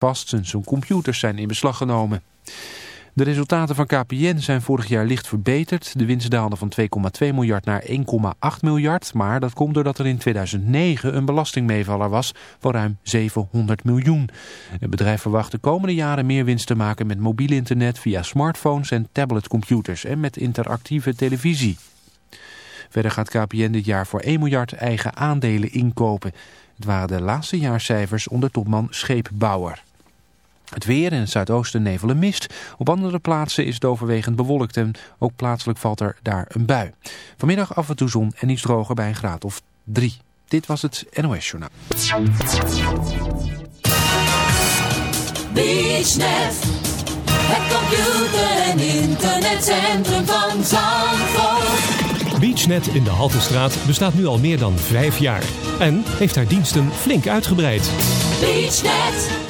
Past zijn computers zijn in beslag genomen. De resultaten van KPN zijn vorig jaar licht verbeterd. De winst daalde van 2,2 miljard naar 1,8 miljard. Maar dat komt doordat er in 2009 een belastingmeevaller was van ruim 700 miljoen. Het bedrijf verwacht de komende jaren meer winst te maken met mobiel internet via smartphones en tabletcomputers en met interactieve televisie. Verder gaat KPN dit jaar voor 1 miljard eigen aandelen inkopen. Het waren de laatste jaarcijfers onder topman Scheepbouwer. Het weer in het zuidoosten nevel en mist. Op andere plaatsen is het overwegend bewolkt en ook plaatselijk valt er daar een bui. Vanmiddag af en toe zon en iets droger bij een graad of 3. Dit was het NOS Journaal. BeachNet, het computer- en internetcentrum van Zandvoort. BeachNet in de Haltestraat bestaat nu al meer dan vijf jaar en heeft haar diensten flink uitgebreid. BeachNet.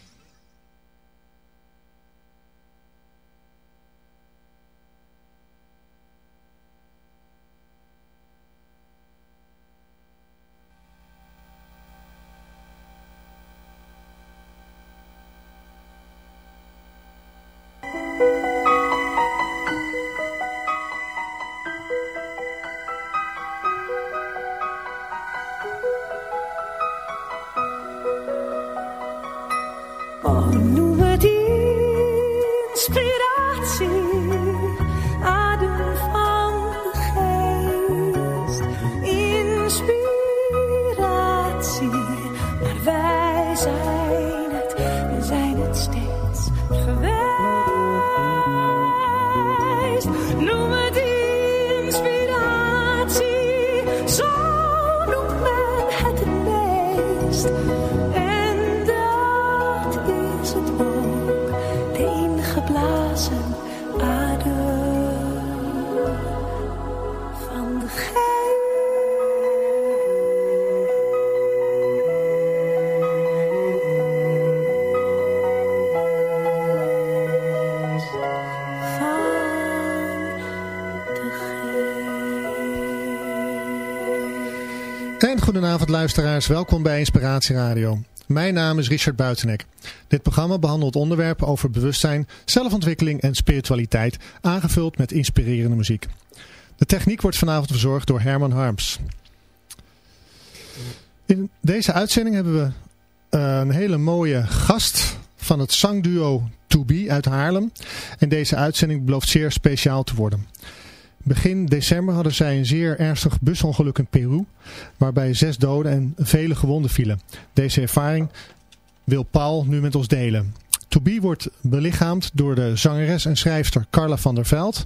En goedenavond luisteraars, welkom bij Inspiratie Radio. Mijn naam is Richard Buitenek. Dit programma behandelt onderwerpen over bewustzijn, zelfontwikkeling en spiritualiteit, aangevuld met inspirerende muziek. De techniek wordt vanavond verzorgd door Herman Harms. In deze uitzending hebben we eh, een hele mooie gast van het zangduo To Be uit Haarlem. En deze uitzending belooft zeer speciaal te worden. Begin december hadden zij een zeer ernstig busongeluk in Peru, waarbij zes doden en vele gewonden vielen. Deze ervaring wil Paul nu met ons delen. To Be wordt belichaamd door de zangeres en schrijfster Carla van der Veld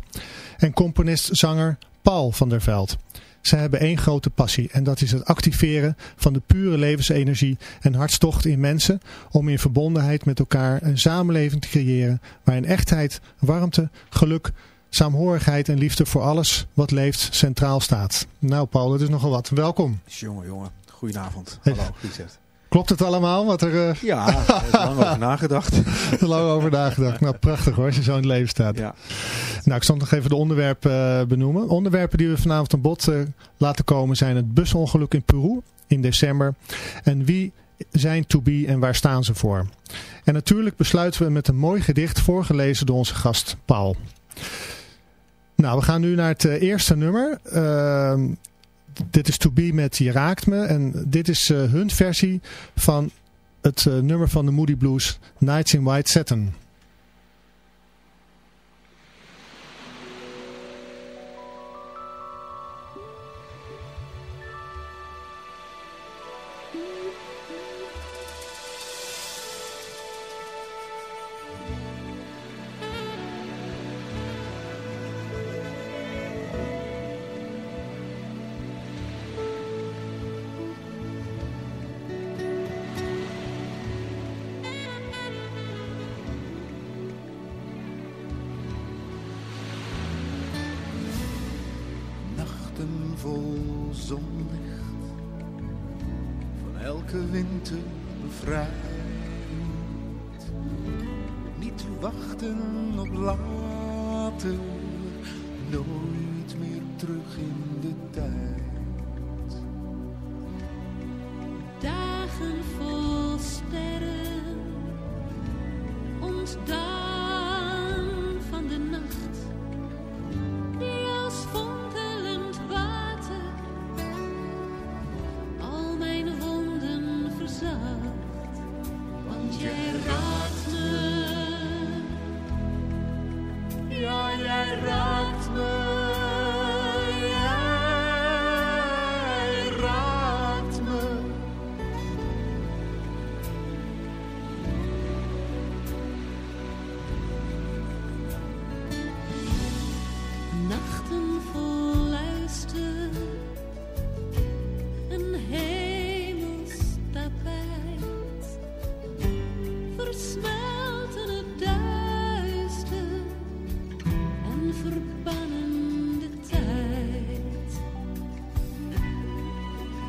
en componist-zanger Paul van der Veld. Zij hebben één grote passie en dat is het activeren van de pure levensenergie en hartstocht in mensen om in verbondenheid met elkaar een samenleving te creëren waarin echtheid, warmte, geluk, saamhorigheid en liefde voor alles wat leeft centraal staat. Nou Paul, dat is nogal wat. Welkom. Jongen, jongen. Goedenavond. Hallo, Richard. Klopt het allemaal wat er eh, Ja, daar is lang over nagedacht. lang over nagedacht? Nou, prachtig hoor, als je zo in het leven staat. Ja. Nou, ik zal nog even de onderwerpen eh, benoemen. Onderwerpen die we vanavond aan bod eh, laten komen zijn het busongeluk in Peru in december. En wie zijn To Be en waar staan ze voor? En natuurlijk besluiten we met een mooi gedicht voorgelezen door onze gast Paul. Nou, we gaan nu naar het eh, eerste nummer. Ehm, dit is To Be met Je Raakt Me. En dit is eh, hun versie van het eh, nummer van de Moody Blues, Nights in White Satin.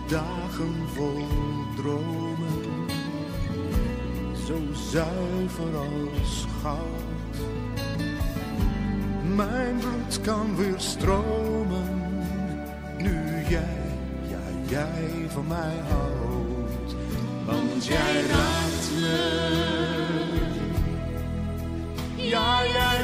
Dagen vol dromen, zo zuiver als goud. Mijn bloed kan weer stromen, nu jij, ja jij van mij houdt. Want jij raakt me, ja jij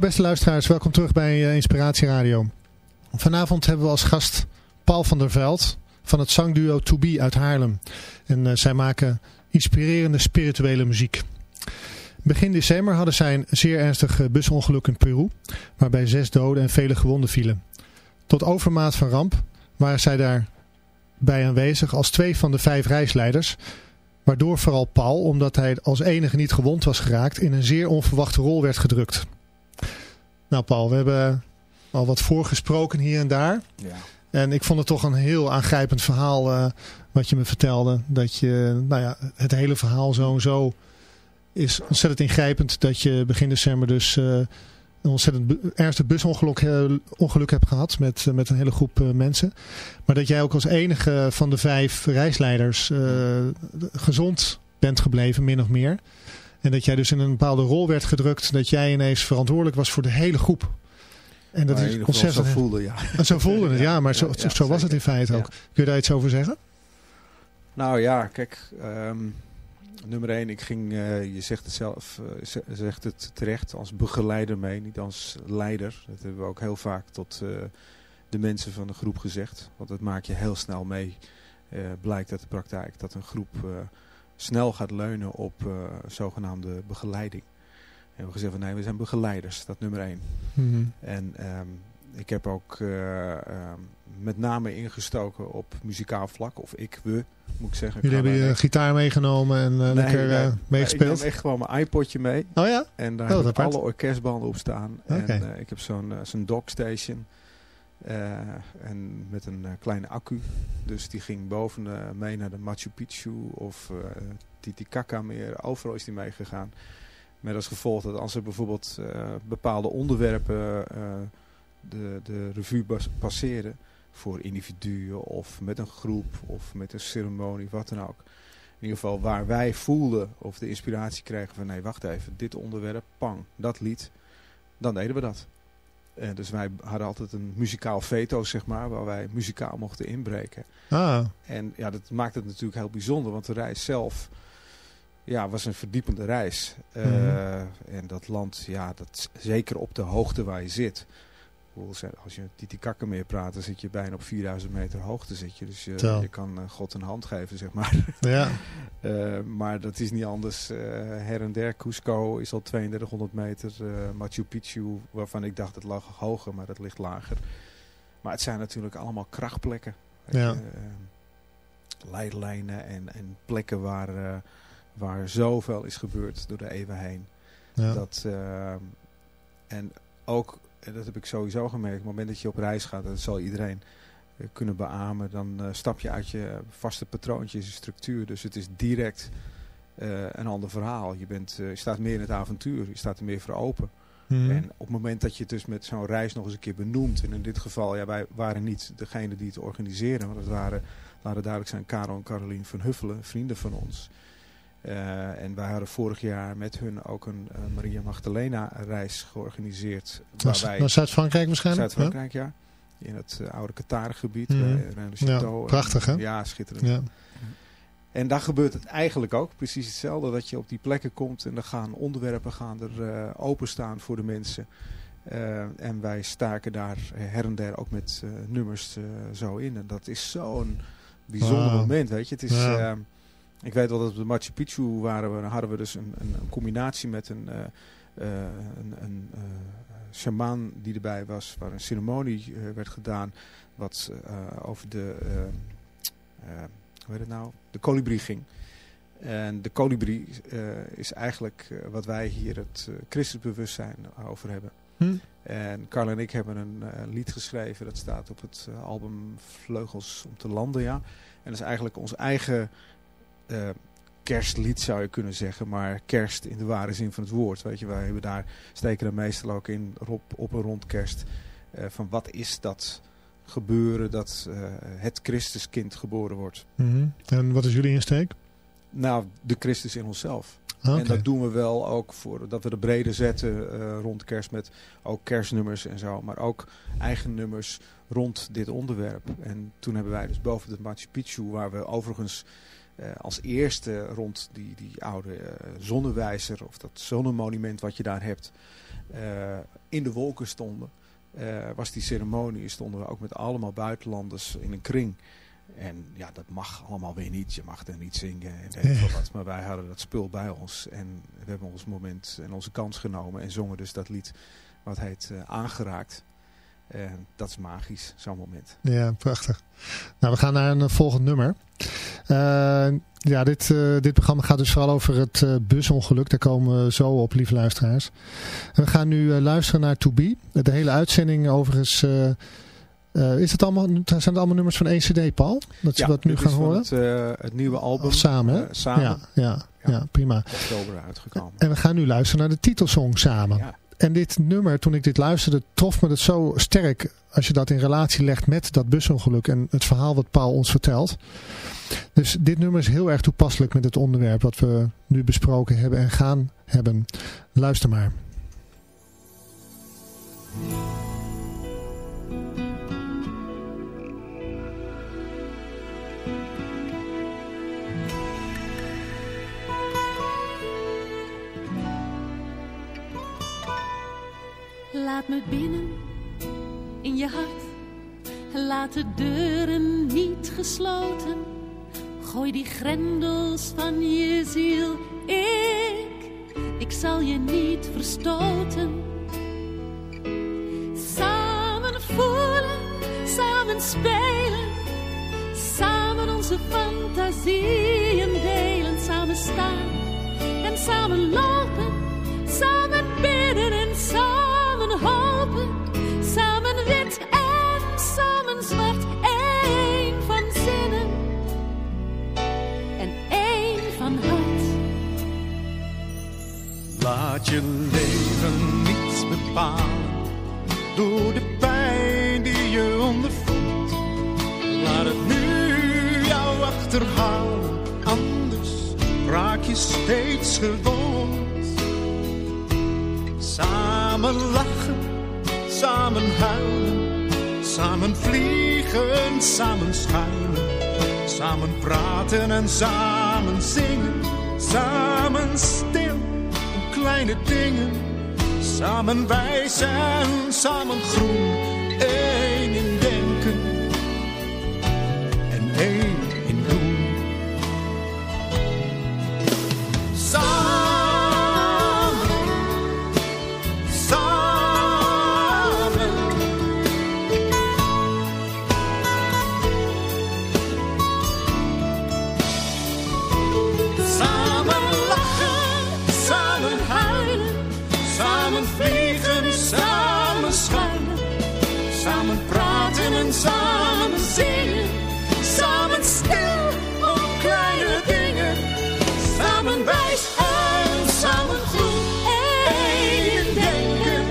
Beste luisteraars, welkom terug bij eh, Inspiratie Radio. Vanavond hebben we als gast Paul van der Veld van het zangduo To Be uit Haarlem. En eh, zij maken inspirerende spirituele muziek. Begin december hadden zij een zeer ernstig eh, busongeluk in Peru, waarbij zes doden en vele gewonden vielen. Tot overmaat van ramp waren zij daarbij aanwezig als twee van de vijf reisleiders, waardoor vooral Paul, omdat hij als enige niet gewond was geraakt, in een zeer onverwachte rol werd gedrukt. Nou Paul, we hebben al wat voorgesproken hier en daar. Ja. En ik vond het toch een heel aangrijpend verhaal eh, wat je me vertelde. Dat je, nou ja, het hele verhaal zo en zo is ontzettend ingrijpend. Dat je begin december dus eh, een ontzettend ernstig busongeluk ongeluk hebt gehad met, eh, met een hele groep mensen. Maar dat jij ook als enige van de vijf reisleiders gezond bent gebleven, min of meer. En dat jij dus in een bepaalde rol werd gedrukt. Dat jij ineens verantwoordelijk was voor de hele groep. En dat is ontzettend... zo voelde, ja. En zo voelde het, ja. Maar zo, Ja, ja, zo was het in feite ook. Ja. Kun je daar iets over zeggen? Nou ja, kijk, ehm, nummer één, ik ging, eh, je zegt het zelf, ze- zegt het terecht, als begeleider mee, niet als leider. Dat hebben we ook heel vaak tot eh, de mensen van de groep gezegd. Want dat maak je heel snel mee. Eh, blijkt uit de praktijk dat een groep eh, snel gaat leunen op eh, zogenaamde begeleiding. En we gezegd van nee, we zijn begeleiders, dat nummer één. Mhm. En ehm, ik heb ook eh, ehm, met name ingestoken op muzikaal vlak. Of ik, we, moet ik zeggen. Jullie hebben je gitaar meegenomen en lekker nee, nee. meegespeeld. Ik neem echt gewoon mijn iPodje mee. Oh ja? En daar Oh, heb ik alle orkestbanden op staan. En ik heb zo'n zo'n dockstation. Eh, en met een eh, kleine accu. Dus die ging boven eh, mee naar de Machu Picchu of Titicaca meer. Overal is die meegegaan. Met als gevolg dat als er bijvoorbeeld bepaalde onderwerpen de, de revue passeren. Voor individuen of met een groep of met een ceremonie, wat dan ook. In ieder geval waar wij voelden of de inspiratie kregen van nee, wacht even, dit onderwerp, pang, dat lied. Dan deden we dat. En dus wij hadden altijd een muzikaal veto, zeg maar, waar wij muzikaal mochten inbreken. Ah, En ja, dat maakt het natuurlijk heel bijzonder, want de reis zelf ja, was een verdiepende reis. Eh, Mhm. En dat land, ja, dat, zeker op de hoogte waar je zit. Als je Titicaca meer praat, dan zit je bijna op 4000 meter hoogte. Zit je. Dus je, je kan eh, God een hand geven, zeg maar. ja. Eh, maar dat is niet anders. Eh, her en der, Cusco is al 3200 meter. Machu Picchu, waarvan ik dacht het lag hoger, maar dat ligt lager. Maar het zijn natuurlijk allemaal krachtplekken. Ja. leidlijnen en, en plekken waar, waar zoveel is gebeurd door de eeuwen heen. ja. Dat, en ook, en dat heb ik sowieso gemerkt, op het moment dat je op reis gaat, dat zal iedereen eh, kunnen beamen, dan eh, stap je uit je vaste patroontjes, je structuur. Dus het is direct eh, een ander verhaal. Je, bent, eh, je staat meer in het avontuur, je staat er meer voor open. Mhm. En op het moment dat je het dus met zo'n reis nog eens een keer benoemt, en in dit geval, ja, wij waren niet degene die het organiseren, want het waren, laten duidelijk zijn, Karel en Carolien van Huffelen, vrienden van ons. Eh, en wij hadden vorig jaar met hun ook een eh, Maria Magdalena reis georganiseerd. Waar Naar, wij, naar Zuid-Frankrijk waarschijnlijk? Zuid-Frankrijk, ja. In het eh, oude Qatar-gebied. Rennes le Ja, prachtig, hè? Ja, schitterend. Ja. En daar gebeurt het eigenlijk ook precies hetzelfde. Dat je op die plekken komt en dan gaan onderwerpen gaan er openstaan voor de mensen. En wij staken daar her en der ook met nummers zo in. En dat is zo'n bijzonder moment, weet je. Het is, Ja. Ik weet wel dat op de Machu Picchu waren we, hadden we dus een, een, een combinatie met een, eh, een, een eh, shamaan die erbij was. Waar een ceremonie werd gedaan wat over de... hoe heet het nou? De kolibrie ging. En de kolibrie is eigenlijk wat wij hier het uh, christelijk over hebben. Hm? En Carl en ik hebben een lied geschreven. Dat staat op het album Vleugels om te landen, ja. En dat is eigenlijk ons eigen eh, kerstlied zou je kunnen zeggen. Maar kerst in de ware zin van het woord. Weet je, wij hebben daar, steken er meestal ook in op, op een rond kerst. eh, van wat is dat gebeuren dat eh, het Christuskind geboren wordt. Mhm. En wat is jullie insteek? Nou, de Christus in onszelf. Ah, En dat doen we wel ook voor dat we de brede zetten eh, rond kerst met ook kerstnummers en zo. Maar ook eigen nummers rond dit onderwerp. En toen hebben wij dus boven de Machu Picchu, waar we overigens als eerste rond die, die oude eh, zonnewijzer of dat zonnemonument wat je daar hebt eh, in de wolken stonden. eh, was die ceremonie, stonden we ook met allemaal buitenlanders in een kring. En ja, dat mag allemaal weer niet. Je mag er niet zingen en weet veel wat. Maar wij hadden dat spul bij ons. En we hebben ons moment en onze kans genomen. En zongen dus dat lied wat heet eh, Aangeraakt. En dat is magisch, zo'n moment. Ja, prachtig. Nou, we gaan naar een eh, volgend nummer. Eh, ja, dit, eh, dit programma gaat dus vooral over het eh, busongeluk. Daar komen we zo op, lieve luisteraars. En we gaan nu eh, luisteren naar To Be. De hele uitzending overigens... eh, eh, is het allemaal, zijn het allemaal nummers van één cd, Paul? Dat ze dat nu gaan horen? Het, eh, het nieuwe album. Of samen, hè? eh, samen. Ja, ja, ja, prima. Oktober uitgekomen. En we gaan nu luisteren naar de titelsong samen. En dit nummer, toen ik dit luisterde, trof me het zo sterk als je dat in relatie legt met dat busongeluk en het verhaal wat Paul ons vertelt. Dus dit nummer is heel erg toepasselijk met het onderwerp wat we nu besproken hebben en gaan hebben. Luister maar. Laat me binnen in je hart. Laat de deuren niet gesloten. Gooi die grendels van je ziel. Ik, ik zal je niet verstoten. Samen voelen, samen spelen. Samen onze fantasieën delen. Samen staan en samen lopen. Je leven niets bepalen door de pijn die je ondervoelt. Laat het nu jou achterhalen, anders raak je steeds gewond. Samen lachen, samen huilen, samen vliegen, samen schuilen. Samen praten en samen zingen, samen om kleine dingen. Samen wijs en samen groen, één samen schuilen, samen praten en samen zingen, samen stil om kleine dingen, samen wijs en samen één in denken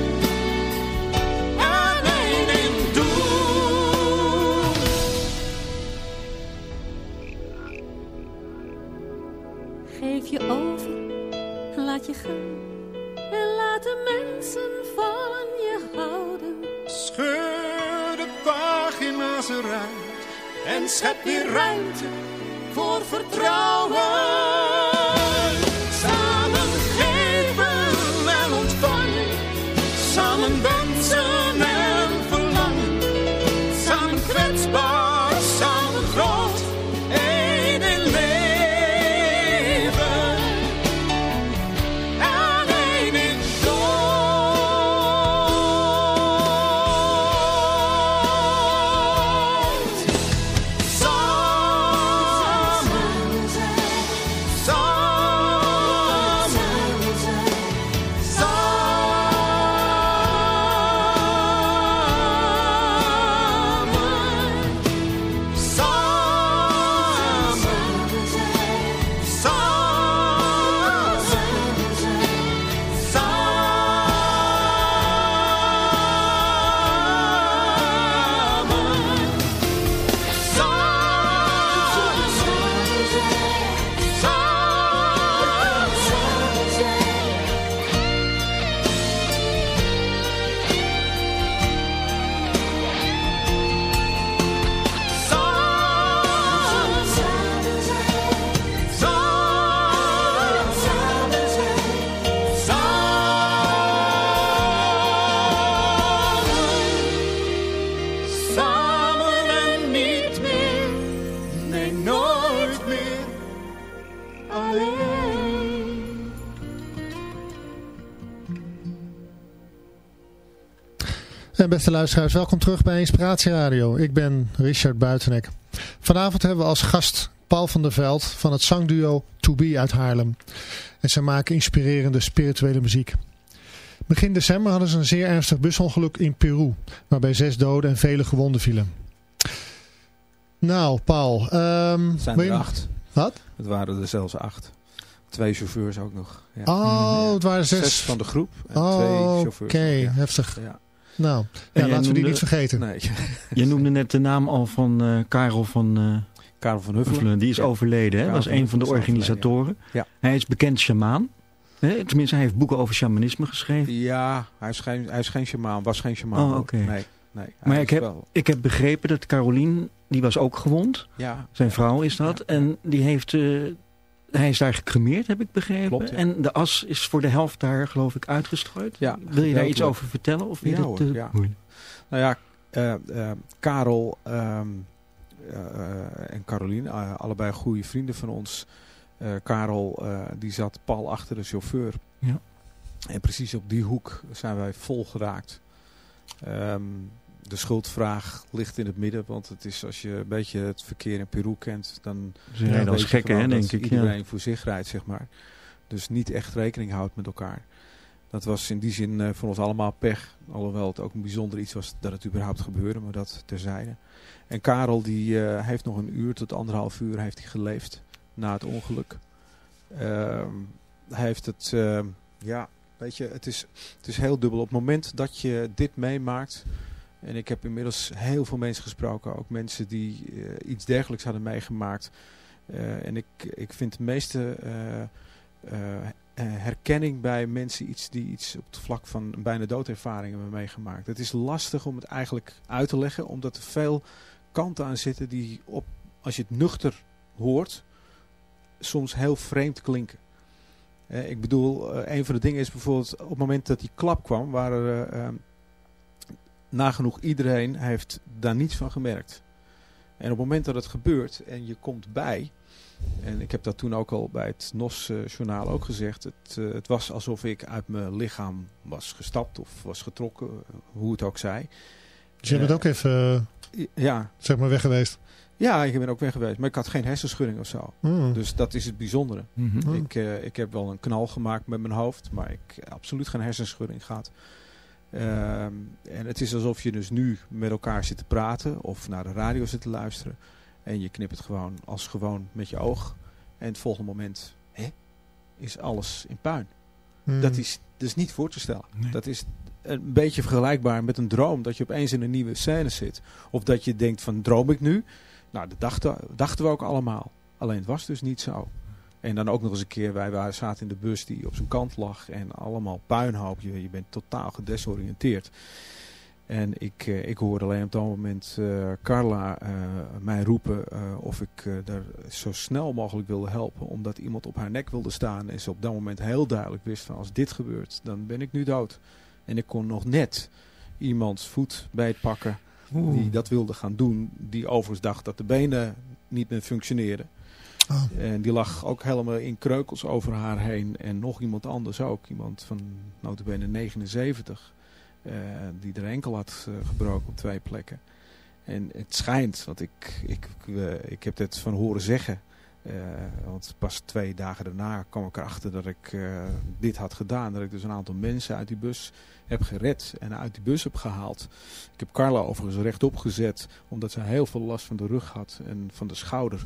en één doen. Geef je over, laat je gaan. Je houden. Scheur de pagina's eruit en schep weer ruimte voor vertrouwen. Beste luisteraars, welkom terug bij Inspiratie Radio. Ik ben Richard Buitenek. Vanavond hebben we als gast Paul van der Veld van het zangduo To Be uit Haarlem. En ze maken inspirerende spirituele muziek. Begin december hadden ze een zeer ernstig busongeluk in Peru, waarbij zes doden en vele gewonden vielen. Nou, Paul. Het zijn er je- acht. Wat? Het waren er zelfs acht. Twee chauffeurs ook nog. Ja. Oh, het waren zes. Zes van de groep en Oh, twee Oké, chauffeurs. Ja. heftig. Ja. Nou, ja, laten we die niet vergeten. Nee. Je noemde net de naam al van eh, Karel van eh, Karel van Huffelen. Huffelen. Die is Ja. overleden. Hè? Was een van de organisatoren. Ja. Hij is bekend shamaan. Hè? Tenminste, hij heeft boeken over shamanisme geschreven. Ja, hij is geen, hij is geen shamaan. Was geen shamaan. Oh, oké. Nee, nee. Maar ik heb, wel- ik heb begrepen dat Carolien, die was ook gewond. Ja. Zijn vrouw is dat. En die heeft... eh, hij is daar gecremeerd, heb ik begrepen. Klopt, ja. En de as is voor de helft daar, geloof ik, uitgestrooid. Ja, Wil je daar iets over vertellen? Of Ja, dat hoor, te ja. Nou ja, eh, eh, Karel ehm, eh, eh, en Carolien, eh, allebei goede vrienden van ons. Eh, Karel eh, die zat pal achter de chauffeur. Ja. En precies op die hoek zijn wij vol geraakt. Ehm, de schuldvraag ligt in het midden, want het is als je een beetje het verkeer in Peru kent, dan Ze rijden als gekken, hè, dat denk ik, ja. Iedereen voor zich rijdt, zeg maar. Dus niet echt rekening houdt met elkaar. Dat was in die zin eh, voor ons allemaal pech. Alhoewel het ook een bijzonder iets was dat het überhaupt gebeurde, maar dat terzijde. En Karel die eh, heeft nog een uur tot anderhalf uur heeft hij geleefd na het ongeluk. Ehm, hij heeft het, ehm, ja, weet je, het is, het is heel dubbel. Op het moment dat je dit meemaakt, en ik heb inmiddels heel veel mensen gesproken, ook mensen die eh, iets dergelijks hadden meegemaakt. Eh, en ik, ik vind de meeste eh, herkenning bij mensen iets die iets op het vlak van bijna doodervaring hebben meegemaakt. Het is lastig om het eigenlijk uit te leggen, omdat er veel kanten aan zitten die op, als je het nuchter hoort, soms heel vreemd klinken. Ik bedoel, een van de dingen is bijvoorbeeld op het moment dat die klap kwam, waren er nagenoeg iedereen heeft daar niets van gemerkt. En op het moment dat het gebeurt en je komt bij, en ik heb dat toen ook al bij het NOS-journaal ook gezegd, het, eh, het was alsof ik uit mijn lichaam was gestapt of was getrokken, hoe het ook zij. Dus je bent Eh, ook even, eh, ja, zeg maar, weg geweest. ja, ik ben ook weg geweest, maar ik had geen hersenschudding of zo. Hmm. Dus dat is het bijzondere. Mhm. Ik, eh, ik heb wel een knal gemaakt met mijn hoofd, maar ik heb absoluut geen hersenschudding gehad. Ehm, en het is alsof je dus nu met elkaar zit te praten of naar de radio zit te luisteren. En je knipt het gewoon als gewoon met je oog. En het volgende moment hè, is alles in puin. Hmm. Dat is dus niet voor te stellen. Nee. Dat is een beetje vergelijkbaar met een droom. Dat je opeens in een nieuwe scène zit. Of dat je denkt van droom ik nu? Nou, dat dachten, dachten we ook allemaal. Alleen het was dus niet zo. En dan ook nog eens een keer, wij waren, zaten in de bus die op zijn kant lag. En allemaal puinhoop. Je, je bent totaal gedesoriënteerd. En ik, eh, ik hoorde alleen op dat moment eh, Carla eh, mij roepen of ik daar zo snel mogelijk wilde helpen. Omdat iemand op haar nek wilde staan. En ze op dat moment heel duidelijk wist van als dit gebeurt, dan ben ik nu dood. En ik kon nog net iemands voet beetpakken Oeh. die dat wilde gaan doen. Die overigens dacht dat de benen niet meer functioneerden. En die lag ook helemaal in kreukels over haar heen. En nog iemand anders ook. Iemand van notabene 79. eh, die er enkel had eh, gebroken op twee plekken. En het schijnt, want ik, ik, eh, ik heb dit van horen zeggen. eh, want pas twee dagen daarna kwam ik erachter dat ik eh, dit had gedaan. Dat ik dus een aantal mensen uit die bus heb gered en uit die bus heb gehaald. Ik heb Carla overigens rechtop gezet, omdat ze heel veel last van de rug had en van de schouder.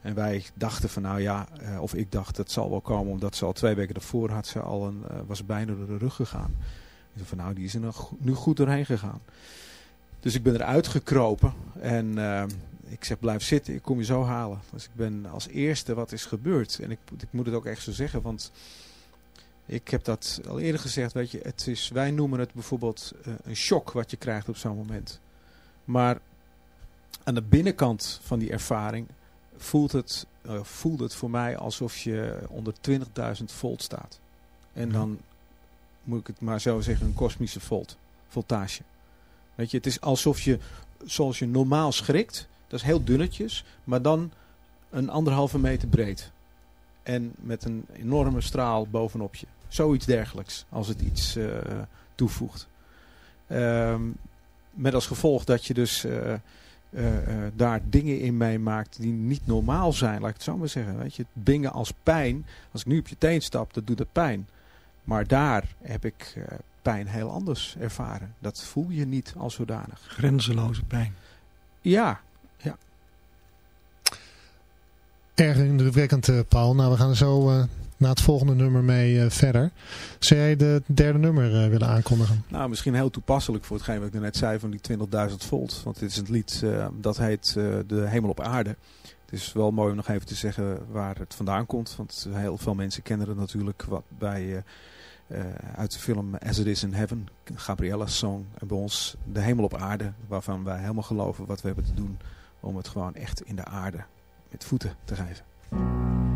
En wij dachten van nou ja, eh, of ik dacht dat zal wel komen, omdat ze al twee weken daarvoor had ze al een, eh, was bijna door de rug gegaan. Ik van nou, die is er nog, nu goed doorheen gegaan. Dus ik ben eruit gekropen en eh, ik zeg blijf zitten, ik kom je zo halen. Dus ik ben als eerste wat is gebeurd. En ik, ik moet het ook echt zo zeggen, want ik heb dat al eerder gezegd, weet je, het is, wij noemen het bijvoorbeeld een shock wat je krijgt op zo'n moment. Maar aan de binnenkant van die ervaring voelt het, eh, voelt het voor mij alsof je onder 20.000 volt staat. En Ja. dan moet ik het maar zo zeggen, een kosmische volt, voltage. Weet je, het is alsof je, zoals je normaal schrikt, dat is heel dunnetjes, maar dan een anderhalve meter breed. En met een enorme straal bovenop je. Zoiets dergelijks, als het iets eh, toevoegt. Ehm, met als gevolg dat je dus eh, eh, eh, daar dingen in meemaakt die niet normaal zijn, laat ik het zo maar zeggen. Weet je, dingen als pijn, als ik nu op je teen stap, dat doet het pijn. Maar daar heb ik eh, pijn heel anders ervaren. Dat voel je niet als zodanig. Grenzeloze pijn. Ja, ja. Erg indrukwekkend, Paul. Nou, we gaan zo naar het volgende nummer mee eh, verder. Zou jij de derde nummer eh, willen aankondigen? Nou, misschien heel toepasselijk voor hetgeen wat ik net zei van die 20.000 volt. Want dit is een lied eh, dat heet De Hemel op Aarde. Het is wel mooi om nog even te zeggen waar het vandaan komt. Want heel veel mensen kennen het natuurlijk wat bij, uit de film As It Is in Heaven. Gabriella's song. En bij ons De Hemel op Aarde. Waarvan wij helemaal geloven wat we hebben te doen om het gewoon echt in de aarde met voeten te geven.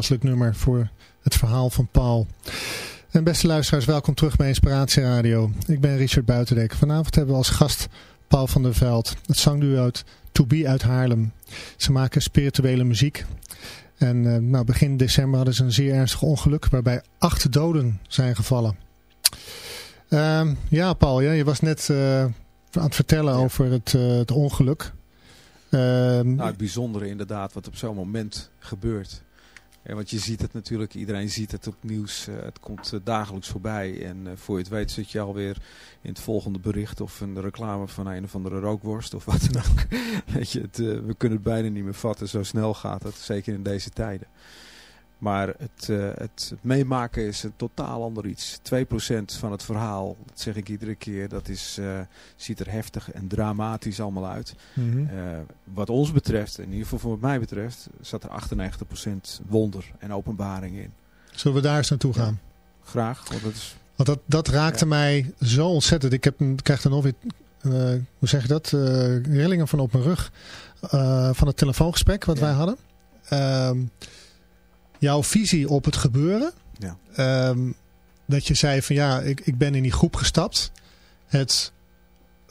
Toepasselijk nummer voor het verhaal van Paul. En beste luisteraars, welkom terug bij Inspiratie Radio. Ik ben Richard Buitendek. Vanavond hebben we als gast Paul van der Veld. Het zangduo To Be uit Haarlem. Ze maken spirituele muziek. En eh, nou, begin december hadden ze een zeer ernstig ongeluk waarbij acht doden zijn gevallen. Ehm, ja, Paul, ja, je was net eh, aan het vertellen over het, eh, het ongeluk. Ehm, Nou, het bijzondere inderdaad wat op zo'n moment gebeurt. Ja, want je ziet het natuurlijk, iedereen ziet het op nieuws. eh, het komt eh, dagelijks voorbij. En eh, voor je het weet zit je alweer in het volgende bericht of een reclame van een of andere rookworst of wat dan ook. Weet je, het, we kunnen het bijna niet meer vatten. Zo snel gaat het, zeker in deze tijden. Maar het, eh, het meemaken is een totaal ander iets. 2% van het verhaal, dat zeg ik iedere keer, dat is, eh, ziet er heftig en dramatisch allemaal uit. Mhm. Eh, wat ons betreft, in ieder geval voor wat mij betreft, zat er 98% wonder en openbaring in. Zullen we daar eens naartoe gaan? Graag, want dat is... Want dat, dat raakte mij zo ontzettend. Ik, heb, ik krijg er nog weer, hoe zeg je dat, rillingen van op mijn rug. van het telefoongesprek wat wij hadden. Ehm, jouw visie op het gebeuren. Ja. Ehm, dat je zei van ja, ik, ik ben in die groep gestapt. Het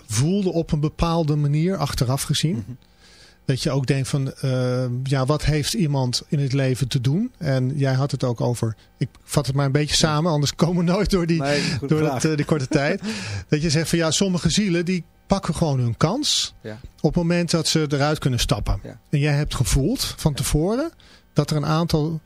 voelde op een bepaalde manier achteraf gezien. Mhm. Dat je ook denkt van, eh, ja, wat heeft iemand in het leven te doen? En jij had het ook over, ik vat het maar een beetje samen, anders komen we nooit door die, Nee, door dat, eh, die korte tijd. Dat je zegt van, ja, sommige zielen die pakken gewoon hun kans Ja. op het moment dat ze eruit kunnen stappen. Ja. En jij hebt gevoeld van tevoren dat er een aantal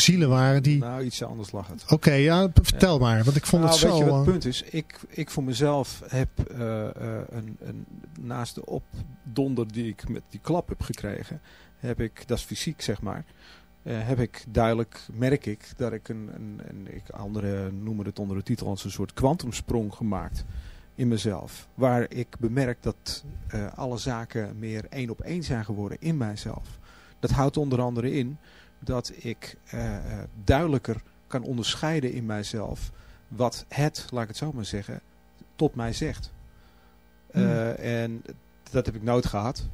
zielen waren die... Nou, iets anders lag het. Oké, ja, vertel maar, want ik vond nou, het weet zo... je wat eh, het punt is? Ik, ik voor mezelf heb eh, eh, een, een, naast de opdonder die ik met die klap heb gekregen, heb ik, dat is fysiek zeg maar, eh, heb ik duidelijk, merk ik, dat ik een, een, een ik, anderen noemen het onder de titel als een soort kwantumsprong gemaakt in mezelf. Waar ik bemerk dat eh, alle zaken meer één op één zijn geworden in mijzelf. Dat houdt onder andere in dat ik eh, eh, duidelijker kan onderscheiden in mijzelf wat het, laat ik het zo maar zeggen, tot mij zegt. Eh, en dat heb ik nooit gehad.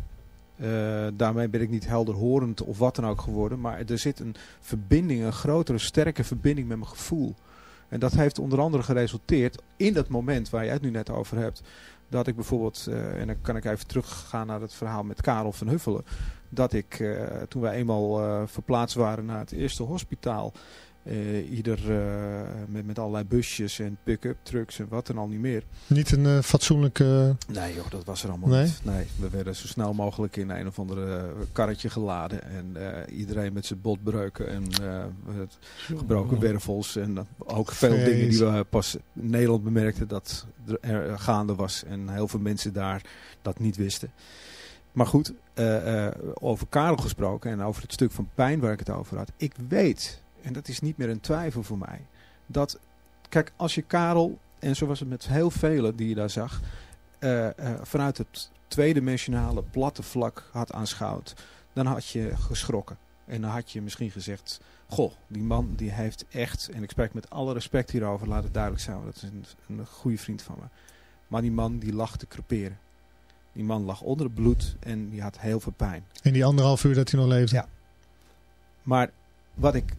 Eh, daarmee ben ik niet helderhorend of wat dan ook geworden. Maar er zit een verbinding, een grotere, sterke verbinding met mijn gevoel. En dat heeft onder andere geresulteerd in dat moment waar je het nu net over hebt. Dat ik bijvoorbeeld, en dan kan ik even teruggaan naar het verhaal met Karel van Huffelen. Dat ik, eh, toen wij eenmaal eh, verplaatst waren naar het eerste hospitaal. eh, ieder met, met allerlei busjes en pick-up trucks en wat dan al niet meer. Niet een fatsoenlijke... Nee joh, dat was er allemaal Nee? niet. Nee, we werden zo snel mogelijk in een of andere karretje geladen. En iedereen met zijn botbreuken en gebroken wervels. En ook veel Vrees. dingen die we pas in Nederland bemerkten dat er gaande was. En heel veel mensen daar dat niet wisten. Maar goed, eh, eh, over Karel gesproken en over het stuk van pijn waar ik het over had. Ik weet, en dat is niet meer een twijfel voor mij, dat, kijk, als je Karel, en zo was het met heel velen die je daar zag, eh, vanuit het tweedimensionale platte vlak had aanschouwd, dan had je geschrokken. En dan had je misschien gezegd, goh, die man die heeft echt, en ik spreek met alle respect hierover, laat het duidelijk zijn, want dat is een, een goede vriend van me. Maar die man die lag te creperen. Die man lag onder het bloed en die had heel veel pijn. In die anderhalf uur dat hij nog leefde. Ja. Maar wat ik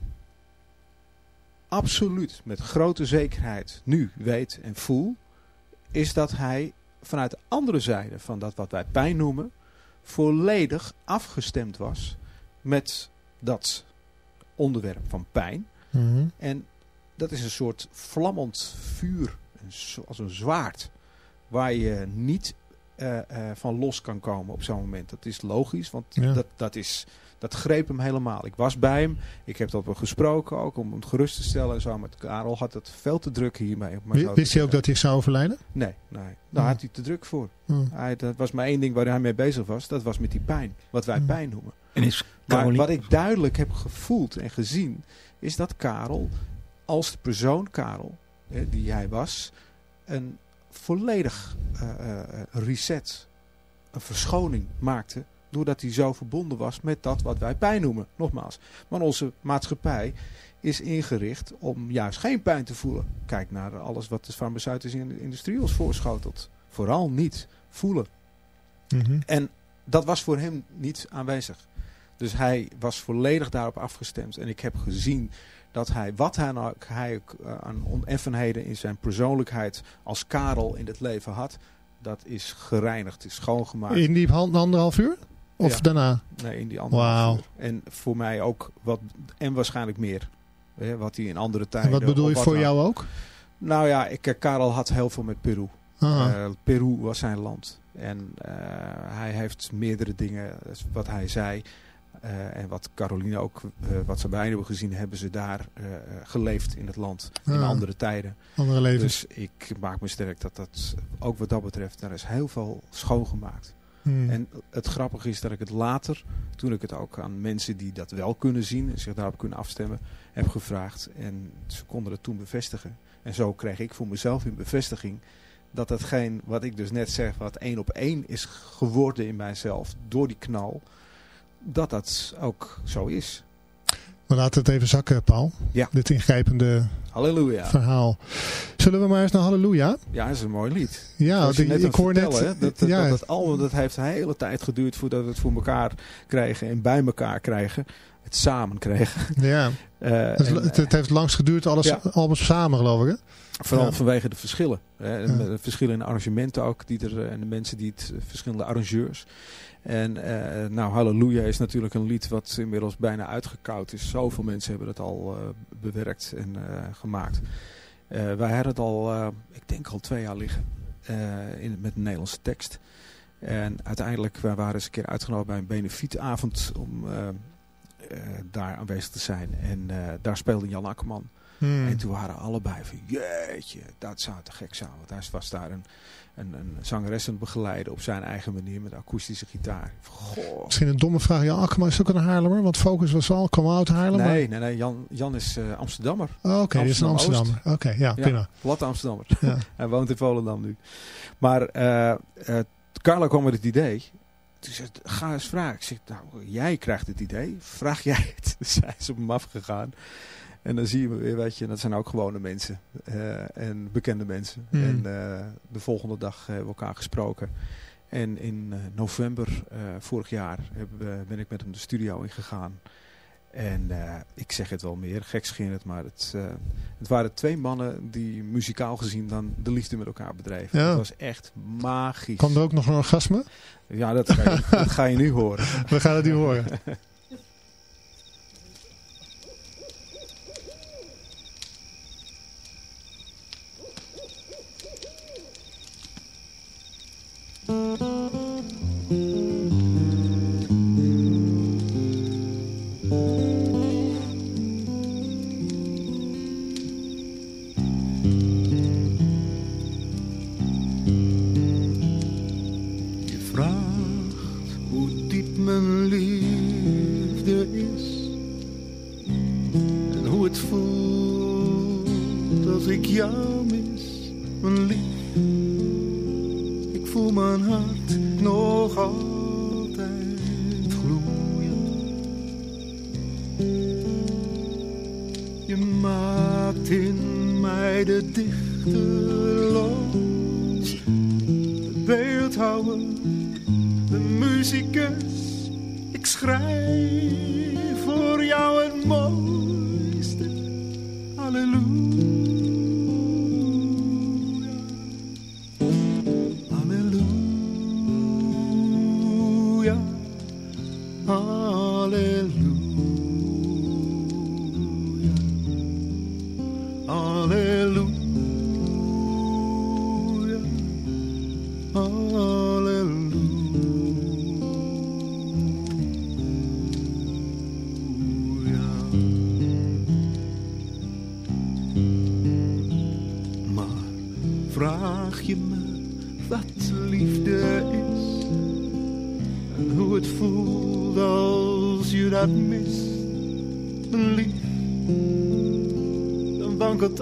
absoluut met grote zekerheid nu weet en voel, is dat hij vanuit de andere zijde van dat wat wij pijn noemen, volledig afgestemd was met dat onderwerp van pijn. Mhm. En dat is een soort vlammend vuur, als een zwaard, waar je niet eh, eh, van los kan komen op zo'n moment. Dat is logisch, want Ja. dat, dat, is, dat greep hem helemaal. Ik was bij hem, ik heb dat wel gesproken ook om hem gerust te stellen en zo. Maar Karel had het veel te druk hiermee. te Wist hij ook dat hij zou overlijden? Nee, nee. daar Ja. had hij te druk voor. Ja. Hij, dat was maar één ding waar hij mee bezig was. Dat was met die pijn. Wat wij Ja. pijn noemen. En is Maar wat ik duidelijk heb gevoeld en gezien, is dat Karel, als de persoon Karel, hè, die hij was, een volledig eh, eh, reset, een verschoning maakte, doordat hij zo verbonden was met dat wat wij pijn noemen. Nogmaals, maar onze maatschappij is ingericht om juist geen pijn te voelen. Kijk naar alles wat de farmaceutische industrie ons voorschotelt. Vooral niet voelen. Mhm. En dat was voor hem niet aanwezig. Dus hij was volledig daarop afgestemd. En ik heb gezien dat hij, wat hij, nou, hij eh, aan oneffenheden in zijn persoonlijkheid als Karel in het leven had, dat is gereinigd, is schoongemaakt. In die hand- anderhalf uur? Of Ja. daarna? Nee, in die andere Wauw. En voor mij ook wat, en waarschijnlijk meer. Hè, wat hij in andere tijden. En wat bedoel je voor jou ook? Nou ja, ik, eh, Karel had heel veel met Peru. Eh, Peru was zijn land. En hij heeft meerdere dingen, wat hij zei. Eh, en wat Caroline ook, eh, wat ze bijna hebben gezien, hebben ze daar eh, geleefd in het land. In andere tijden. Andere levens. Dus ik maak me sterk dat dat, ook wat dat betreft, daar is heel veel schoongemaakt. Hmm. En het grappige is dat ik het later, toen ik het ook aan mensen die dat wel kunnen zien en zich daarop kunnen afstemmen, heb gevraagd. En ze konden het toen bevestigen. En zo kreeg ik voor mezelf in bevestiging dat hetgeen wat ik dus net zeg, wat één op één is geworden in mijzelf door die knal, dat dat ook zo is. We laten het even zakken, Paul. Ja. Dit ingrijpende Halleluja. verhaal. Zullen we maar eens naar Halleluja? Ja, dat is een mooi lied. Ja, net ik hoor net... dat, dat, ja, dat, dat album dat heeft een hele tijd geduurd voordat we het voor elkaar krijgen en bij elkaar krijgen. Het samen kregen. ja. Eh, het, en, het, het heeft langst geduurd, alles Ja. albums samen geloof ik hè? Vooral Ja. vanwege de verschillen. Hè, verschillen in arrangementen ook. Die er, eh, en de mensen die het, eh, verschillende arrangeurs. En eh, nou, Halleluja is natuurlijk een lied wat inmiddels bijna uitgekoud is. Zoveel mensen hebben het al eh, bewerkt en eh, gemaakt. Wij hadden het al, ik denk al twee jaar liggen. in, met een Nederlandse tekst. En uiteindelijk, wij waren eens een keer uitgenodigd bij een benefietavond om daar aanwezig te zijn. En daar speelde Jan Akkerman. Hmm. En toen waren allebei van, jeetje, dat zou te gek zijn. Want hij was daar een, een, een zangeres aan het begeleiden op zijn eigen manier met akoestische gitaar. Goh. Misschien een domme vraag. Jan Akkerman is ook een Haarlemmer, want Focus was al, kwam uit Haarlem. Nee, nee, nee, Jan, Jan is eh, Amsterdammer. Oh, Oké, die is een. Amsterdammer. Oké, ja, prima. Platte Amsterdammer. Ja. hij woont in Volendam nu. Maar eh, Carla kwam met het idee. Toen zei ze, ga eens vragen. Ik zeg, nou, jij krijgt het idee. Vraag jij het? Dus hij is op hem afgegaan. En dan zie je weer, weet je, dat zijn ook gewone mensen. eh, en bekende mensen. Hmm. En eh, de volgende dag hebben we elkaar gesproken. En in eh, november vorig jaar ben ik met hem de studio ingegaan. En ik zeg het wel meer, gekscherend, maar het, het waren twee mannen die muzikaal gezien dan de liefde met elkaar bedreven. Ja. Het was echt magisch. Kwam er ook nog een orgasme? Ja, dat ga, je, dat ga je nu horen. We gaan het nu horen.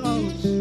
dan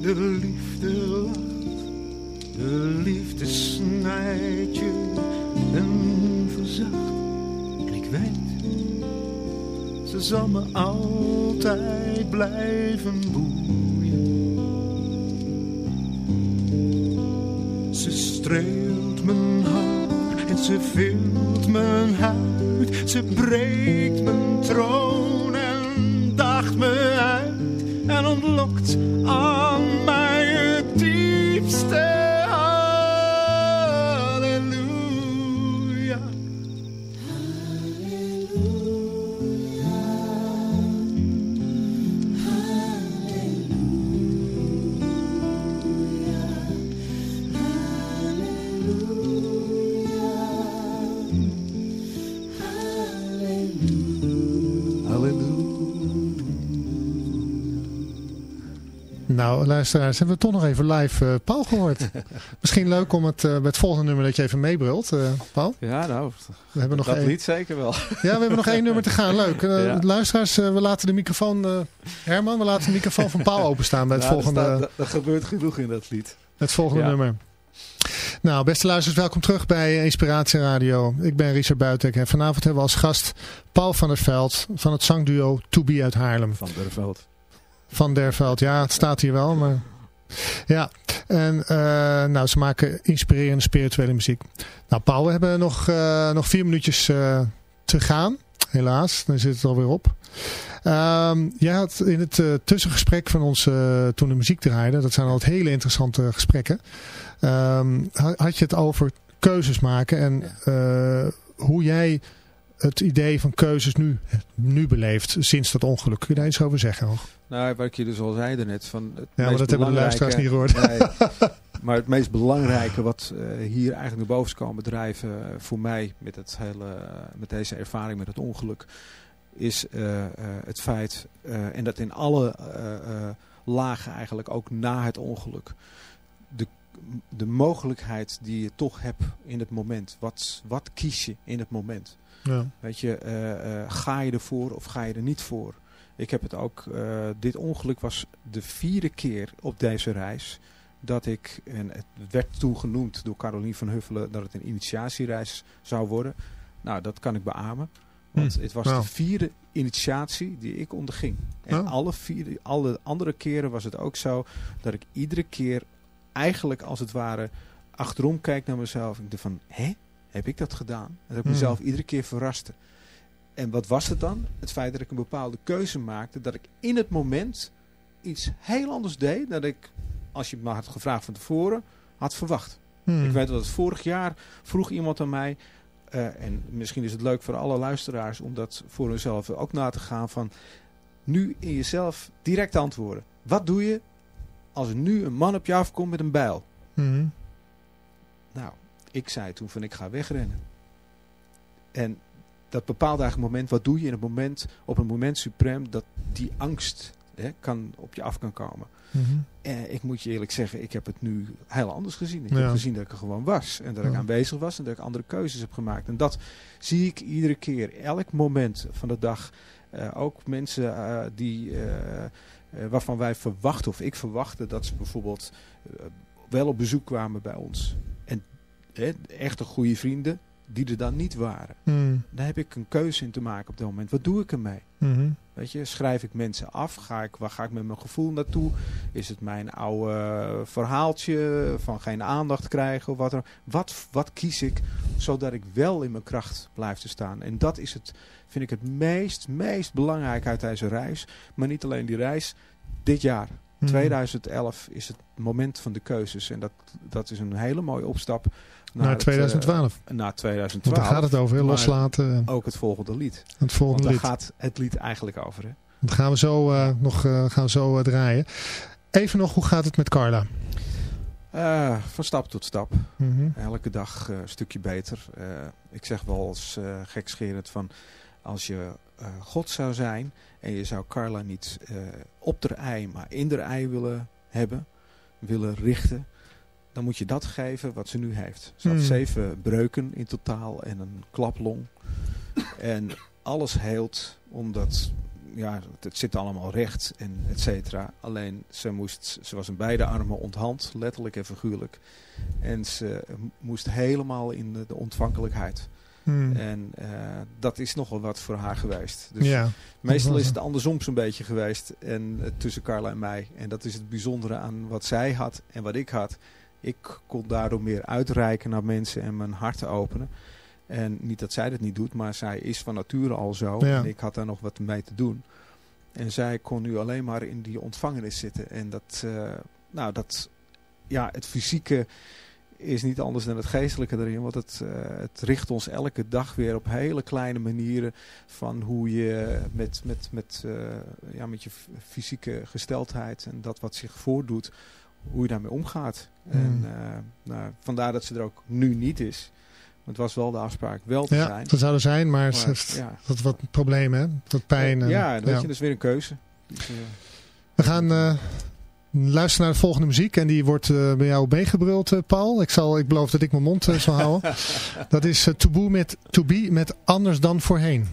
De liefde lacht, de liefde snijdt je en verzacht. En ik weet, ze zal me altijd blijven boeien. Ze streelt mijn hart en ze vult mijn huid. Ze breekt mijn troon stay luisteraars, hebben we toch nog even live eh, Paul gehoord. Misschien leuk om het, eh, bij het volgende nummer dat je even meebrult, eh, Paul. Ja, nou, We hebben nog dat één- lied zeker wel. Ja, we hebben nog één nummer te gaan. Leuk. Ja. Luisteraars, we laten de microfoon... Herman, we laten de microfoon van Paul openstaan bij het Nou, er volgende, staat- er gebeurt genoeg in dat lied. het volgende Ja. nummer. Nou, beste luisteraars, welkom terug bij Inspiratie Radio. Ik ben Richard Buitek en vanavond hebben we als gast Paul van der Veld van het zangduo To Be uit Haarlem. Van der Veld. Van der Veld, ja, het staat hier wel, maar... Ja, en eh, nou, ze maken inspirerende spirituele muziek. Nou, Paul, we hebben nog, eh, nog vier minuutjes eh, te gaan. Helaas, dan zit het alweer op. Ehm, jij had in het tussengesprek van ons, toen de muziek draaide, dat zijn altijd hele interessante gesprekken, ehm, ha- had je het over keuzes maken en hoe jij het idee van keuzes nu, nu beleeft sinds dat ongeluk. Kun je daar iets over zeggen? Hoor? Nou, wat ik je dus al zei net van het maar meest dat hebben de luisteraars niet Nee, maar het meest belangrijke wat eh, hier eigenlijk naar boven is komen drijven eh, voor mij met, het hele, met deze ervaring met het ongeluk, is eh, het feit, en dat in alle lagen eigenlijk ook na het ongeluk, de, de mogelijkheid die je toch hebt in het moment. Wat, wat kies je in het moment? Ja. Weet je, eh, eh, ga je ervoor of ga je er niet voor? Ik heb het ook, eh, dit ongeluk was de vierde keer op deze reis dat ik, en het werd toen genoemd door Carolien van Huffelen dat het een initiatiereis zou worden. Nou, dat kan ik beamen. Want Hm, het was nou. de vierde initiatie die ik onderging. En Oh. alle, vier, alle andere keren was het ook zo dat ik iedere keer eigenlijk als het ware achterom kijk naar mezelf. En ik dacht van, hè? Heb ik dat gedaan? Dat ik Hmm. mezelf iedere keer verraste. En wat was het dan? Het feit dat ik een bepaalde keuze maakte. Dat ik in het moment iets heel anders deed. Dan ik, als je me had gevraagd van tevoren, had verwacht. Hmm. Ik weet dat het vorig jaar vroeg iemand aan mij. eh, en misschien is het leuk voor alle luisteraars om dat voor hunzelf ook na te gaan. Van nu in jezelf direct antwoorden. Wat doe je als er nu een man op je afkomt met een bijl? Mhm. Nou, ik zei toen van ik ga wegrennen. En dat bepaalt eigenlijk het moment, wat doe je in het moment, op een moment suprem, dat die angst hè, kan, op je af kan komen. En ik moet je eerlijk zeggen, ik heb het nu heel anders gezien. Ik Ja. heb gezien dat ik er gewoon was. En dat ik aanwezig was en dat ik andere keuzes heb gemaakt. En dat zie ik iedere keer, elk moment van de dag. Eh, ook mensen eh, die, eh, waarvan wij verwachten, of ik verwachtte, dat ze bijvoorbeeld wel op bezoek kwamen bij ons. Hè, echte goede vrienden, die er dan niet waren. Hmm. Daar heb ik een keuze in te maken op dat moment. Wat doe ik ermee? Mhm. Weet je, schrijf ik mensen af? Ga ik, waar ga ik met mijn gevoel naartoe? Is het mijn oude verhaaltje van geen aandacht krijgen? Of wat, er, wat, wat kies ik zodat ik wel in mijn kracht blijf te staan? En dat is het, vind ik het meest, meest belangrijk uit deze reis. Maar niet alleen die reis, dit jaar. Mhm. 2011 is het moment van de keuzes. En dat, dat is een hele mooie opstap Naar het, 2012. eh, naar 2012. Want daar gaat het over, loslaten. en Ook het volgende lied. Het volgende Want lied. daar gaat het lied eigenlijk over. Hè? Dat gaan we zo, eh, nog eh, gaan we zo eh, draaien. Even nog, hoe gaat het met Carla? Eh, van stap tot stap. Mhm. Elke dag eh, een stukje beter. Eh, ik zeg wel eens eh, gekscherend van... Als je eh, God zou zijn en je zou Carla niet eh, op de ei, maar in de ei willen hebben, willen richten, dan moet je dat geven wat ze nu heeft. Ze had Hmm. zeven breuken in totaal en een klaplong. En alles heelt omdat ja, het, het zit allemaal recht en et cetera. Alleen ze, moest, ze was in beide armen onthand, letterlijk en figuurlijk. En ze moest helemaal in de, de ontvankelijkheid. Hmm. En eh, dat is nogal wat voor haar geweest. Dus Ja. meestal is het andersom zo'n beetje geweest en, eh, tussen Carla en mij. En dat is het bijzondere aan wat zij had en wat ik had. Ik kon daardoor meer uitreiken naar mensen en mijn hart openen. En niet dat zij dat niet doet, maar zij is van nature al zo. Ja. En ik had daar nog wat mee te doen. En zij kon nu alleen maar in die ontvangenis zitten. En dat, eh, nou, dat, ja, het fysieke is niet anders dan het geestelijke erin. Want het, eh, het richt ons elke dag weer op hele kleine manieren van hoe je met, met, met, eh, ja, met je fysieke gesteldheid en dat wat zich voordoet, hoe je daarmee omgaat. Hmm. En eh, nou, vandaar dat ze er ook nu niet is. Want het was wel de afspraak wel te Ja, zijn. dat zou er zijn, maar, Maar, ja. wat, wat problemen, hè? Wat pijn. en- ja, weet ja. je, dat is weer een keuze. Dus, We gaan luisteren naar de volgende muziek. En die wordt eh, bij jou meegebruld, eh, Paul. Ik, zal, ik beloof dat ik mijn mond eh, zal houden. Dat is To, Be met, to Be met Anders dan Voorheen.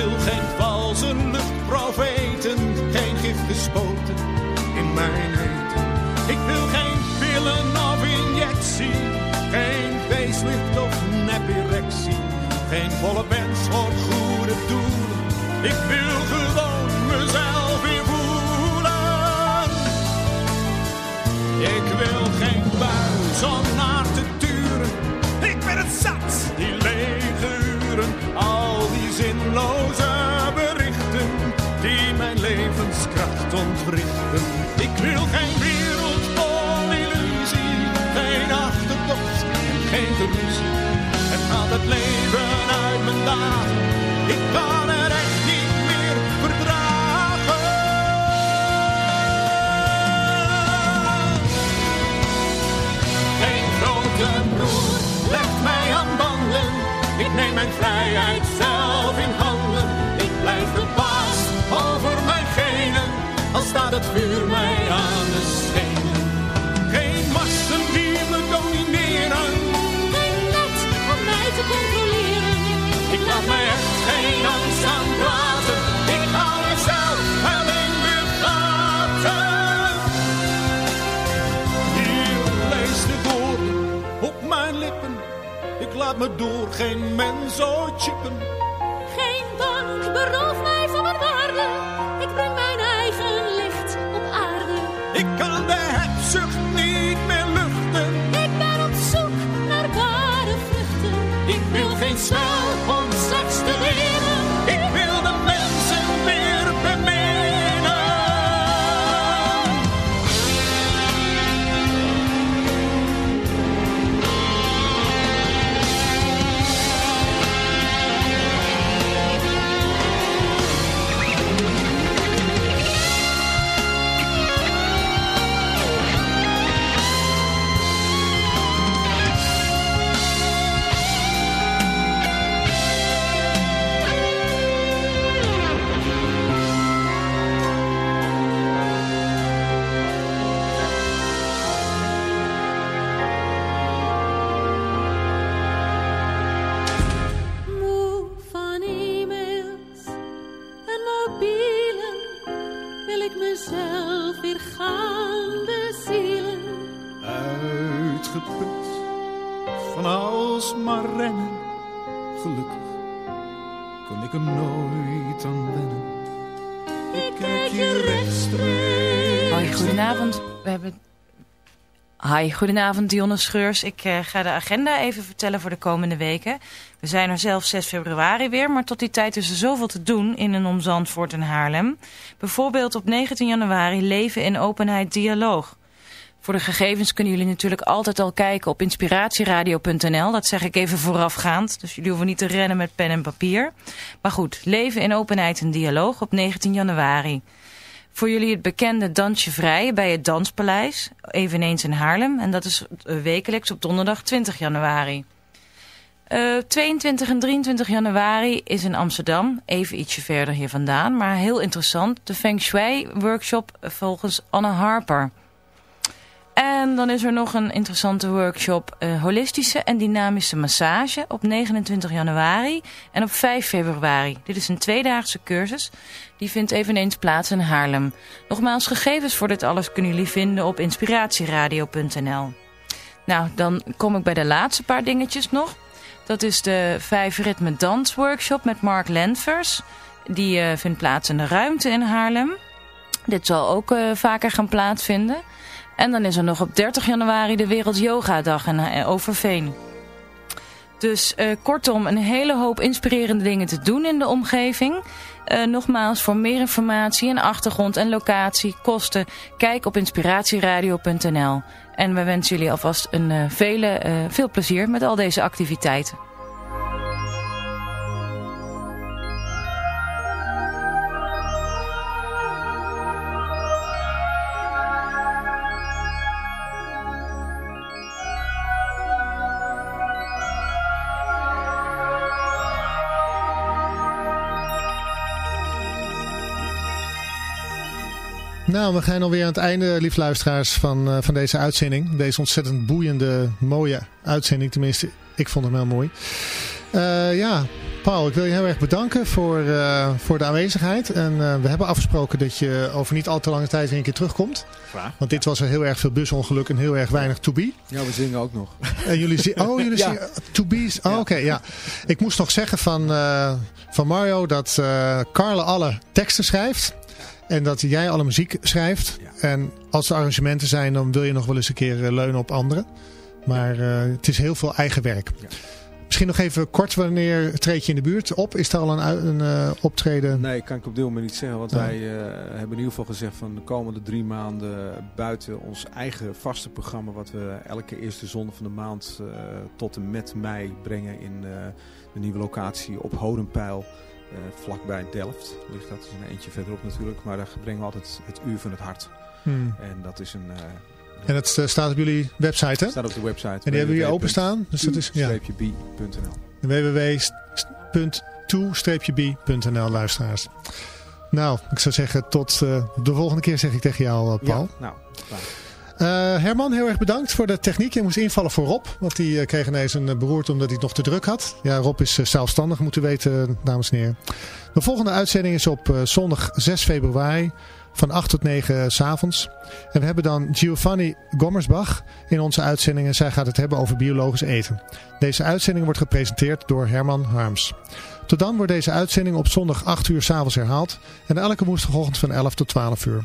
Wil geen valse luchtprofeten, geen gif gespoten in mijn eten. Ik wil geen pillen of injectie, geen facelift of nep-erectie. Geen volle pens voor goede doel. Ik wil gewoon mezelf weer voelen. Ik wil geen buis om naar te turen. Ik ben het zat, Ik wil geen wereld vol illusie. Geen achterdocht en geen delusie. Het haalt het leven uit mijn dagen. Ik kan er echt niet meer verdragen. Geen grote broer legt mij aan banden. Ik neem mijn vrijheid zelf in handen. Het vuur mij aan de schenen. Geen massen die me domineren. Geen net om mij te controleren. Ik laat mij echt geen angst aanpraten. Ik hou mezelf alleen weer gaten. Hier lees de woorden op mijn lippen. Ik laat me door geen mens ooit chippen. Wil Goedenavond Dionne Scheurs. Ik eh, ga de agenda even vertellen voor de komende weken. We zijn er zelf 6 februari weer, maar tot die tijd is er zoveel te doen in en om Zandvoort en Haarlem. Bijvoorbeeld op 19 januari Leven in Openheid Dialoog. Voor de gegevens kunnen jullie natuurlijk altijd al kijken op inspiratieradio.nl. Dat zeg ik even voorafgaand, dus jullie hoeven niet te rennen met pen en papier. Maar goed, Leven in Openheid en Dialoog op 19 januari. Voor jullie het bekende Dansje Vrij bij het Danspaleis, eveneens in Haarlem. En dat is eh, wekelijks op donderdag 20 januari. Eh, 22 en 23 januari is in Amsterdam, even ietsje verder hier vandaan, maar heel interessant, de Feng Shui workshop volgens Anne Harper. En dan is er nog een interessante workshop eh, holistische en dynamische massage op 29 januari en op 5 februari. Dit is een tweedaagse cursus, die vindt eveneens plaats in Haarlem. Nogmaals, gegevens voor dit alles kunnen jullie vinden op inspiratieradio.nl. Nou, dan kom ik bij de laatste paar dingetjes nog. Dat is de 5 ritme dans workshop met Mark Lenvers. Die eh, vindt plaats in de ruimte in Haarlem. Dit zal ook eh, vaker gaan plaatsvinden. En dan is er nog op 30 januari de Wereld Yoga Dag in eh, Overveen. Dus eh, kortom, een hele hoop inspirerende dingen te doen in de omgeving. Eh, nogmaals, voor meer informatie en achtergrond en locatie, kosten, kijk op inspiratieradio.nl. En we wensen jullie alvast een, vele, veel plezier met al deze activiteiten. Nou, we gaan alweer aan het einde, lief luisteraars, van, eh, van deze uitzending. Deze ontzettend boeiende, mooie uitzending. Tenminste, ik vond hem heel mooi. Eh, ja, Paul, ik wil je heel erg bedanken voor, eh, voor de aanwezigheid. En eh, we hebben afgesproken dat je over niet al te lange tijd weer een keer terugkomt. Graag. Want dit was er heel erg veel busongeluk en heel erg weinig to be. Ja, we zingen ook nog. En jullie zien, oh, jullie Ja. zien, to be's, oh, oké, ja. Ik moest nog zeggen van, eh, van Mario dat eh Carla alle teksten schrijft. En dat jij alle muziek schrijft. En als er arrangementen zijn, dan wil je nog wel eens een keer eh, leunen op anderen. Maar eh, het is heel veel eigen werk. Misschien nog even kort, wanneer treed je in de buurt op? is er al een, een eh, optreden? Nee, kan ik op dit moment niet zeggen. Want wij hebben in ieder geval gezegd van de komende drie maanden buiten ons eigen vaste programma. Wat we elke eerste zondag van de maand tot en met mei brengen in de nieuwe locatie op Hodenpijl. Eh, vlakbij Delft ligt dat. is een eentje verderop natuurlijk. Maar daar brengen we altijd het uur van het hart. Hmm. En dat is een... eh, En het eh, staat op jullie website, hè? staat op de website. En die hebben jullie openstaan. Dus dat is ja. www.u-b.nl www.to-b.nl luisteraars. Nou, ik zou zeggen tot de volgende keer zeg ik tegen jou, Paul. Ja, nou, klaar. Eh, Herman, heel erg bedankt voor de techniek. Je moest invallen voor Rob, want die eh, kreeg ineens een eh, beroerte omdat hij het nog te druk had. Ja, Rob is zelfstandig, moet u weten, dames en heren. De volgende uitzending is op zondag 6 februari van 8 tot 9 s avonds. En we hebben dan Giovanni Gommersbach in onze uitzending en zij gaat het hebben over biologisch eten. Deze uitzending wordt gepresenteerd door Herman Harms. Tot dan wordt deze uitzending op zondag 8 uur s avonds herhaald en elke woensdagochtend van 11 tot 12 uur.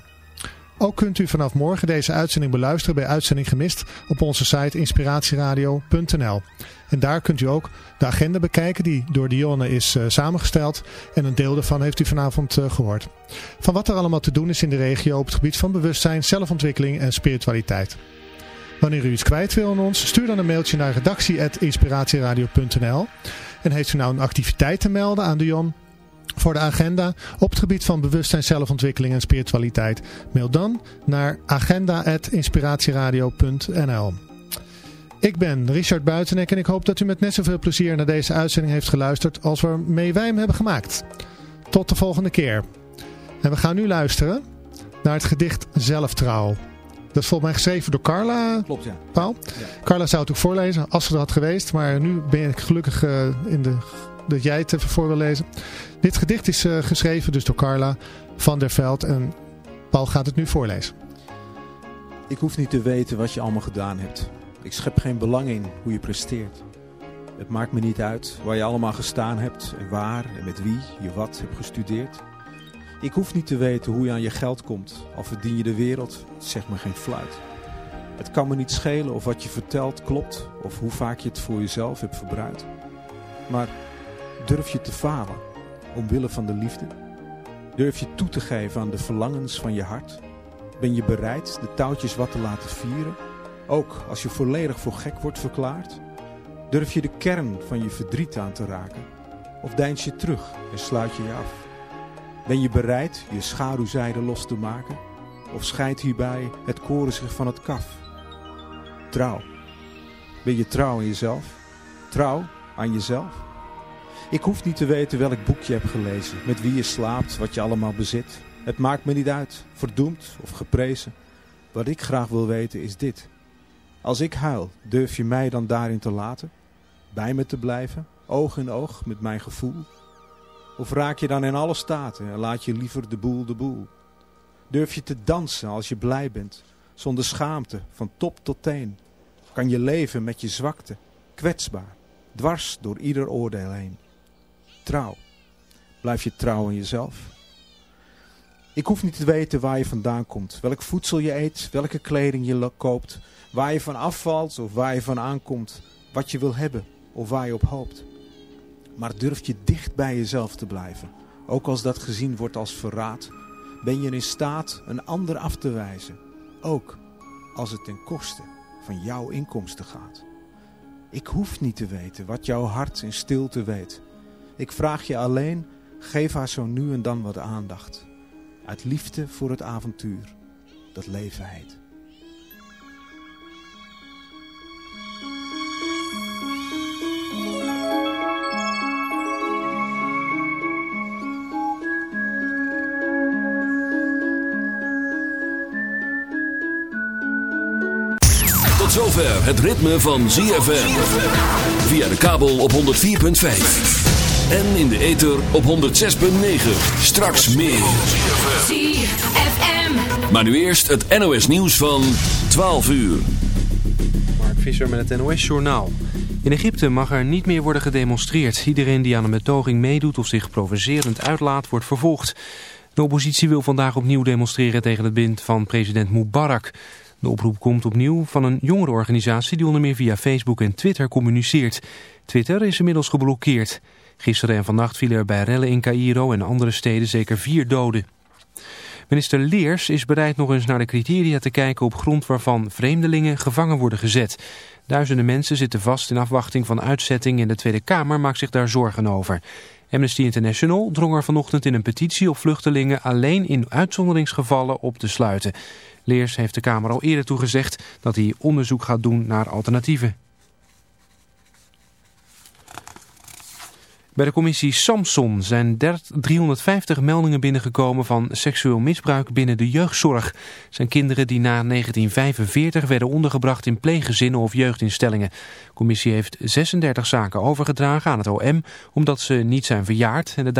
Ook kunt u vanaf morgen deze uitzending beluisteren bij Uitzending Gemist op onze site inspiratieradio.nl. En daar kunt u ook de agenda bekijken die door Dionne is eh, samengesteld en een deel daarvan heeft u vanavond eh, gehoord. Van wat er allemaal te doen is in de regio op het gebied van bewustzijn, zelfontwikkeling en spiritualiteit. Wanneer u iets kwijt wil aan ons, stuur dan een mailtje naar redactie.inspiratieradio.nl En heeft u nou een activiteit te melden aan Dion voor de agenda op het gebied van bewustzijn, zelfontwikkeling en spiritualiteit, mail dan naar agenda.inspiratieradio.nl Ik ben Richard Buitenek en ik hoop dat u met net zoveel plezier naar deze uitzending heeft geluisterd als waarmee wij hem hebben gemaakt. Tot de volgende keer. En we gaan nu luisteren naar het gedicht Zelftrouw. Dat is volgens mij geschreven door Carla. Klopt, ja. Paul. Carla zou het ook voorlezen als ze er had geweest. Maar nu ben ik gelukkig eh, in de, dat jij het even voor wil lezen. Dit gedicht is eh, geschreven dus door Carla van der Veld. En Paul gaat het nu voorlezen. Ik hoef niet te weten wat je allemaal gedaan hebt. Ik schep geen belang in hoe je presteert. Het maakt me niet uit waar je allemaal gestaan hebt en waar en met wie je wat hebt gestudeerd. Ik hoef niet te weten hoe je aan je geld komt, al verdien je de wereld, zegt me geen fluit. Het kan me niet schelen of wat je vertelt klopt of hoe vaak je het voor jezelf hebt verbruikt. Maar durf je te falen omwille van de liefde? Durf je toe te geven aan de verlangens van je hart? Ben je bereid de touwtjes wat te laten vieren? Ook als je volledig voor gek wordt verklaard? Durf je de kern van je verdriet aan te raken? Of deins je terug en sluit je je af? Ben je bereid je schaduwzijde los te maken? Of scheidt hierbij het koren zich van het kaf? Trouw. Ben je trouw aan jezelf? Trouw aan jezelf? Ik hoef niet te weten welk boek je hebt gelezen, met wie je slaapt, wat je allemaal bezit. Het maakt me niet uit, verdoemd of geprezen. Wat ik graag wil weten is dit. Als ik huil, durf je mij dan daarin te laten? Bij me te blijven, oog in oog met mijn gevoel? Of raak je dan in alle staten en laat je liever de boel de boel? Durf je te dansen als je blij bent, zonder schaamte, van top tot teen? Kan je leven met je zwakte, kwetsbaar, dwars door ieder oordeel heen? Trouw. Blijf je trouw aan jezelf? Ik hoef niet te weten waar je vandaan komt, welk voedsel je eet, welke kleding je koopt, waar je van afvalt of waar je van aankomt, wat je wil hebben of waar je op hoopt. Maar durf je dicht bij jezelf te blijven, ook als dat gezien wordt als verraad, ben je in staat een ander af te wijzen, ook als het ten koste van jouw inkomsten gaat. Ik hoef niet te weten wat jouw hart in stilte weet. Ik vraag je alleen, geef haar zo nu en dan wat aandacht. Uit liefde voor het avontuur dat leven heet. Tot zover het ritme van ZFM. Via de kabel op 104.5. En in de ether op 106.9. Straks meer. ZFM. Maar nu eerst het NOS nieuws van 12 uur. Mark Visser met het NOS-journaal. In Egypte mag er niet meer worden gedemonstreerd. Iedereen die aan een betoging meedoet of zich provocerend uitlaat, wordt vervolgd. De oppositie wil vandaag opnieuw demonstreren tegen het bind van president Mubarak. De oproep komt opnieuw van een jongerenorganisatie die onder meer via Facebook en Twitter communiceert. Twitter is inmiddels geblokkeerd. Gisteren en vannacht vielen er bij rellen in Cairo en andere steden zeker vier doden. Minister Leers is bereid nog eens naar de criteria te kijken op grond waarvan vreemdelingen gevangen worden gezet. Duizenden mensen zitten vast in afwachting van uitzetting en de Tweede Kamer maakt zich daar zorgen over. Amnesty International drong er vanochtend in een petitie op vluchtelingen alleen in uitzonderingsgevallen op te sluiten. Leers heeft de Kamer al eerder toegezegd dat hij onderzoek gaat doen naar alternatieven. Bij de commissie Samson zijn 350 meldingen binnengekomen van seksueel misbruik binnen de jeugdzorg. zijn kinderen die na 1945 werden ondergebracht in pleeggezinnen of jeugdinstellingen. De commissie heeft 36 zaken overgedragen aan het OM omdat ze niet zijn verjaard en de